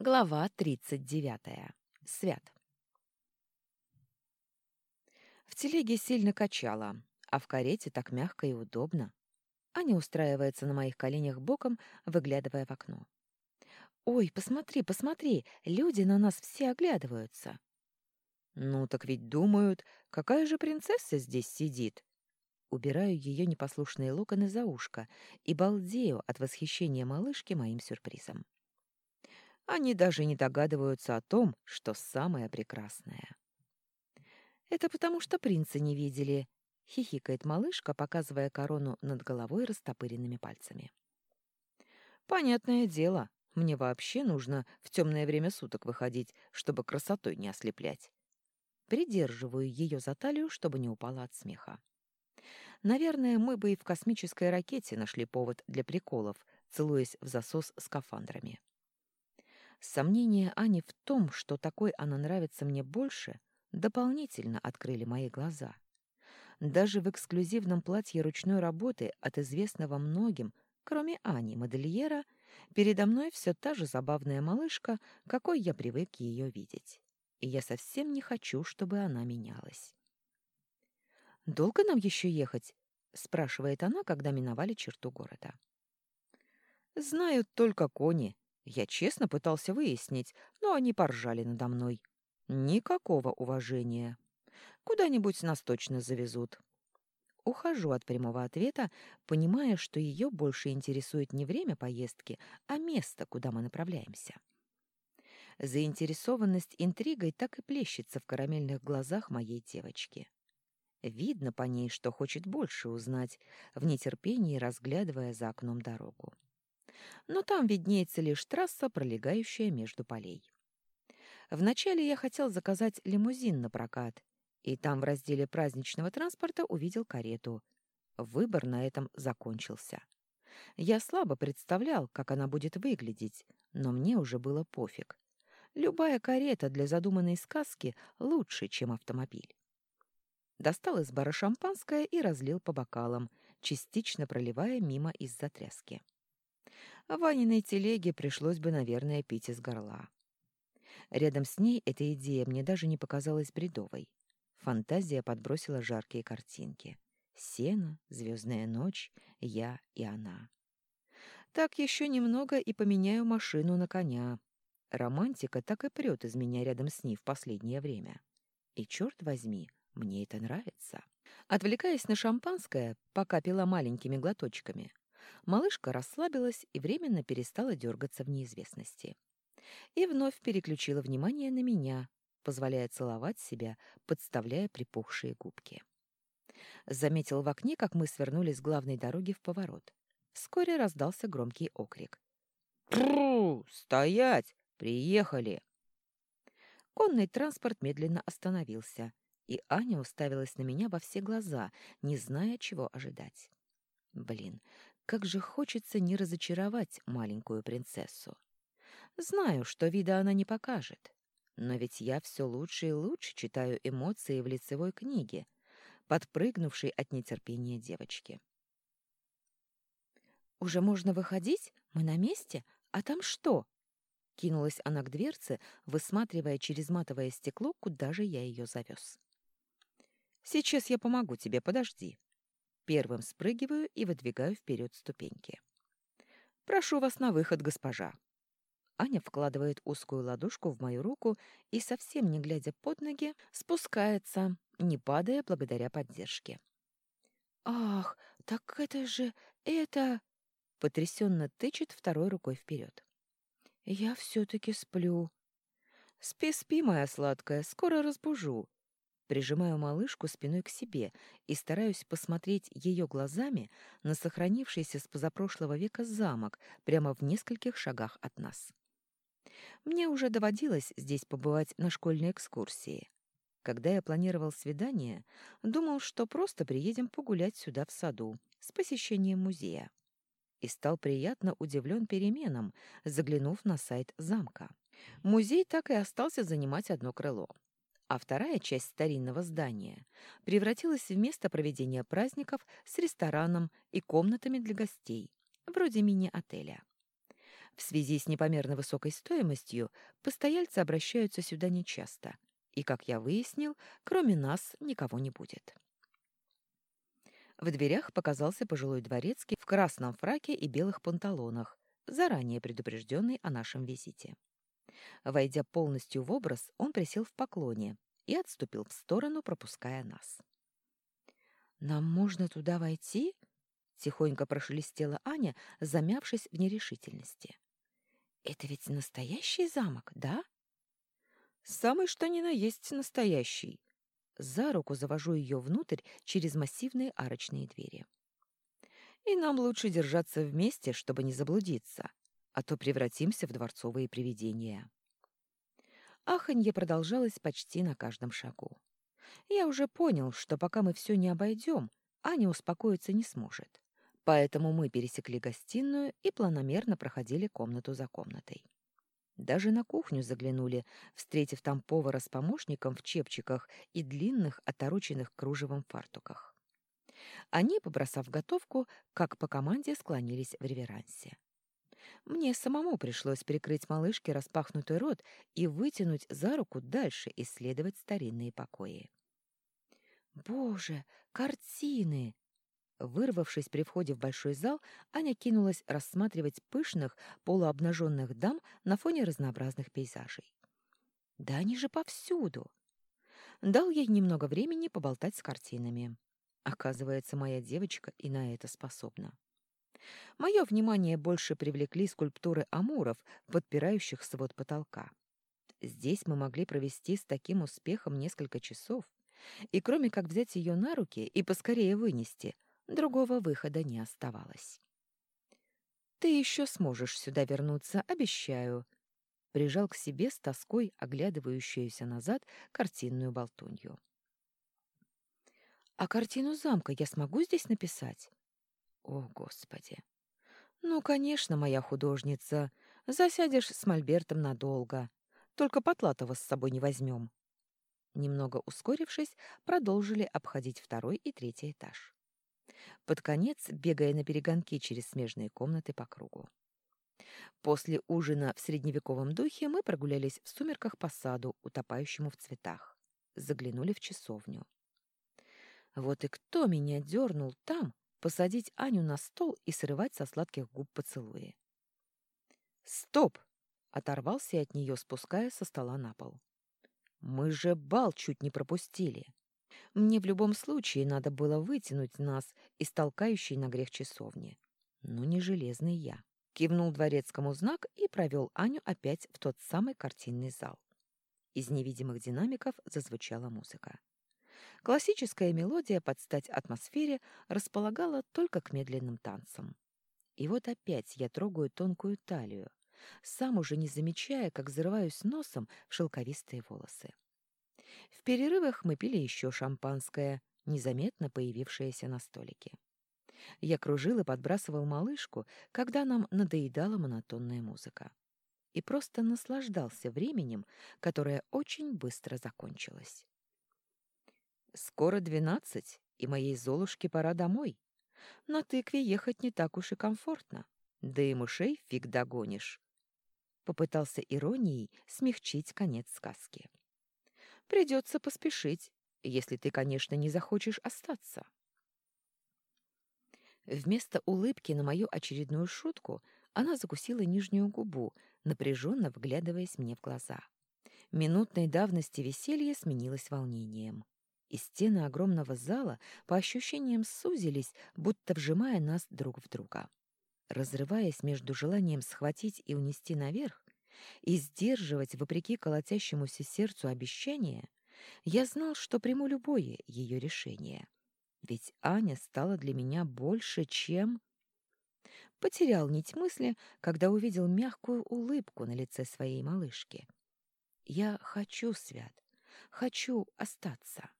Глава 39. Свят. В телеге сильно качало, а в карете так мягко и удобно. Аня устраивается на моих коленях боком, выглядывая в окно. «Ой, посмотри, посмотри, люди на нас все оглядываются». «Ну, так ведь думают, какая же принцесса здесь сидит?» Убираю ее непослушные локоны за ушко и балдею от восхищения малышки моим сюрпризом. Они даже не догадываются о том, что самое прекрасное. «Это потому, что принца не видели», — хихикает малышка, показывая корону над головой растопыренными пальцами. «Понятное дело, мне вообще нужно в темное время суток выходить, чтобы красотой не ослеплять». Придерживаю ее за талию, чтобы не упала от смеха. Наверное, мы бы и в космической ракете нашли повод для приколов, целуясь в засос скафандрами. Сомнения Ани в том, что такой она нравится мне больше, дополнительно открыли мои глаза. Даже в эксклюзивном платье ручной работы от известного многим, кроме Ани, модельера, передо мной все та же забавная малышка, какой я привык ее видеть. И я совсем не хочу, чтобы она менялась. «Долго нам еще ехать?» — спрашивает она, когда миновали черту города. «Знают только кони», я честно пытался выяснить, но они поржали надо мной. Никакого уважения. Куда-нибудь нас точно завезут. Ухожу от прямого ответа, понимая, что ее больше интересует не время поездки, а место, куда мы направляемся. Заинтересованность интригой так и плещется в карамельных глазах моей девочки. Видно по ней, что хочет больше узнать, в нетерпении разглядывая за окном дорогу но там виднеется лишь трасса, пролегающая между полей. Вначале я хотел заказать лимузин на прокат, и там в разделе праздничного транспорта увидел карету. Выбор на этом закончился. Я слабо представлял, как она будет выглядеть, но мне уже было пофиг. Любая карета для задуманной сказки лучше, чем автомобиль. Достал из бара шампанское и разлил по бокалам, частично проливая мимо из-за тряски. Ваниной телеге пришлось бы, наверное, пить из горла. Рядом с ней эта идея мне даже не показалась бредовой. Фантазия подбросила жаркие картинки. Сено, звездная ночь, я и она. Так еще немного и поменяю машину на коня. Романтика так и прет из меня рядом с ней в последнее время. И, черт возьми, мне это нравится. Отвлекаясь на шампанское, пока пила маленькими глоточками, малышка расслабилась и временно перестала дергаться в неизвестности. И вновь переключила внимание на меня, позволяя целовать себя, подставляя припухшие губки. Заметил в окне, как мы свернули с главной дороги в поворот. Вскоре раздался громкий окрик. «Пру! Стоять! Приехали!» Конный транспорт медленно остановился, и Аня уставилась на меня во все глаза, не зная, чего ожидать. Блин, как же хочется не разочаровать маленькую принцессу. Знаю, что вида она не покажет, но ведь я все лучше и лучше читаю эмоции в лицевой книге, подпрыгнувшей от нетерпения девочки. «Уже можно выходить? Мы на месте? А там что?» Кинулась она к дверце, высматривая через матовое стекло, куда же я ее завез. «Сейчас я помогу тебе, подожди», Первым спрыгиваю и выдвигаю вперед ступеньки. «Прошу вас на выход, госпожа». Аня вкладывает узкую ладошку в мою руку и, совсем не глядя под ноги, спускается, не падая благодаря поддержке. «Ах, так это же... это...» Потрясенно тычет второй рукой вперед. «Я все-таки сплю». «Спи, спи, моя сладкая, скоро разбужу. Прижимаю малышку спиной к себе и стараюсь посмотреть ее глазами на сохранившийся с позапрошлого века замок прямо в нескольких шагах от нас. Мне уже доводилось здесь побывать на школьной экскурсии. Когда я планировал свидание, думал, что просто приедем погулять сюда в саду с посещением музея. И стал приятно удивлен переменам, заглянув на сайт замка. Музей так и остался занимать одно крыло а вторая часть старинного здания превратилась в место проведения праздников с рестораном и комнатами для гостей, вроде мини-отеля. В связи с непомерно высокой стоимостью постояльцы обращаются сюда нечасто, и, как я выяснил, кроме нас никого не будет. В дверях показался пожилой дворецкий в красном фраке и белых панталонах, заранее предупрежденный о нашем визите. Войдя полностью в образ, он присел в поклоне и отступил в сторону, пропуская нас. «Нам можно туда войти?» — тихонько прошелестела Аня, замявшись в нерешительности. «Это ведь настоящий замок, да?» «Самый что ни на есть настоящий». За руку завожу ее внутрь через массивные арочные двери. «И нам лучше держаться вместе, чтобы не заблудиться, а то превратимся в дворцовые привидения». Аханье продолжалось почти на каждом шагу. Я уже понял, что пока мы все не обойдем, Аня успокоиться не сможет. Поэтому мы пересекли гостиную и планомерно проходили комнату за комнатой. Даже на кухню заглянули, встретив там повара с помощником в чепчиках и длинных, отороченных кружевом фартуках. Они, побросав готовку, как по команде склонились в реверансе. Мне самому пришлось прикрыть малышке распахнутый рот и вытянуть за руку дальше исследовать старинные покои. «Боже, картины!» Вырвавшись при входе в большой зал, Аня кинулась рассматривать пышных, полуобнаженных дам на фоне разнообразных пейзажей. «Да они же повсюду!» Дал ей немного времени поболтать с картинами. Оказывается, моя девочка и на это способна. Мое внимание больше привлекли скульптуры амуров, подпирающих свод потолка. Здесь мы могли провести с таким успехом несколько часов, и кроме как взять ее на руки и поскорее вынести, другого выхода не оставалось. «Ты еще сможешь сюда вернуться, обещаю», — прижал к себе с тоской оглядывающуюся назад картинную болтунью. «А картину замка я смогу здесь написать?» О, Господи! Ну, конечно, моя художница. Засядешь с Мольбертом надолго. Только Потлатова с собой не возьмем. Немного ускорившись, продолжили обходить второй и третий этаж. Под конец, бегая на перегонки через смежные комнаты по кругу. После ужина в средневековом духе мы прогулялись в сумерках по саду, утопающему в цветах. Заглянули в часовню. Вот и кто меня дернул там, посадить Аню на стол и срывать со сладких губ поцелуи. «Стоп!» — оторвался от нее, спуская со стола на пол. «Мы же бал чуть не пропустили. Мне в любом случае надо было вытянуть нас из толкающей на грех часовни. Но не железный я». Кивнул дворецкому знак и провел Аню опять в тот самый картинный зал. Из невидимых динамиков зазвучала музыка. Классическая мелодия под стать атмосфере располагала только к медленным танцам. И вот опять я трогаю тонкую талию, сам уже не замечая, как взрываюсь носом в шелковистые волосы. В перерывах мы пили еще шампанское, незаметно появившееся на столике. Я кружил и подбрасывал малышку, когда нам надоедала монотонная музыка. И просто наслаждался временем, которое очень быстро закончилось. Скоро двенадцать, и моей Золушке пора домой. На тыкве ехать не так уж и комфортно, да и мышей фиг догонишь. Попытался иронией смягчить конец сказки. Придется поспешить, если ты, конечно, не захочешь остаться. Вместо улыбки на мою очередную шутку она закусила нижнюю губу, напряженно вглядываясь мне в глаза. Минутной давности веселье сменилось волнением и стены огромного зала по ощущениям сузились, будто вжимая нас друг в друга. Разрываясь между желанием схватить и унести наверх и сдерживать, вопреки колотящемуся сердцу, обещание, я знал, что приму любое ее решение. Ведь Аня стала для меня больше, чем... Потерял нить мысли, когда увидел мягкую улыбку на лице своей малышки. Я хочу, Свят, хочу остаться.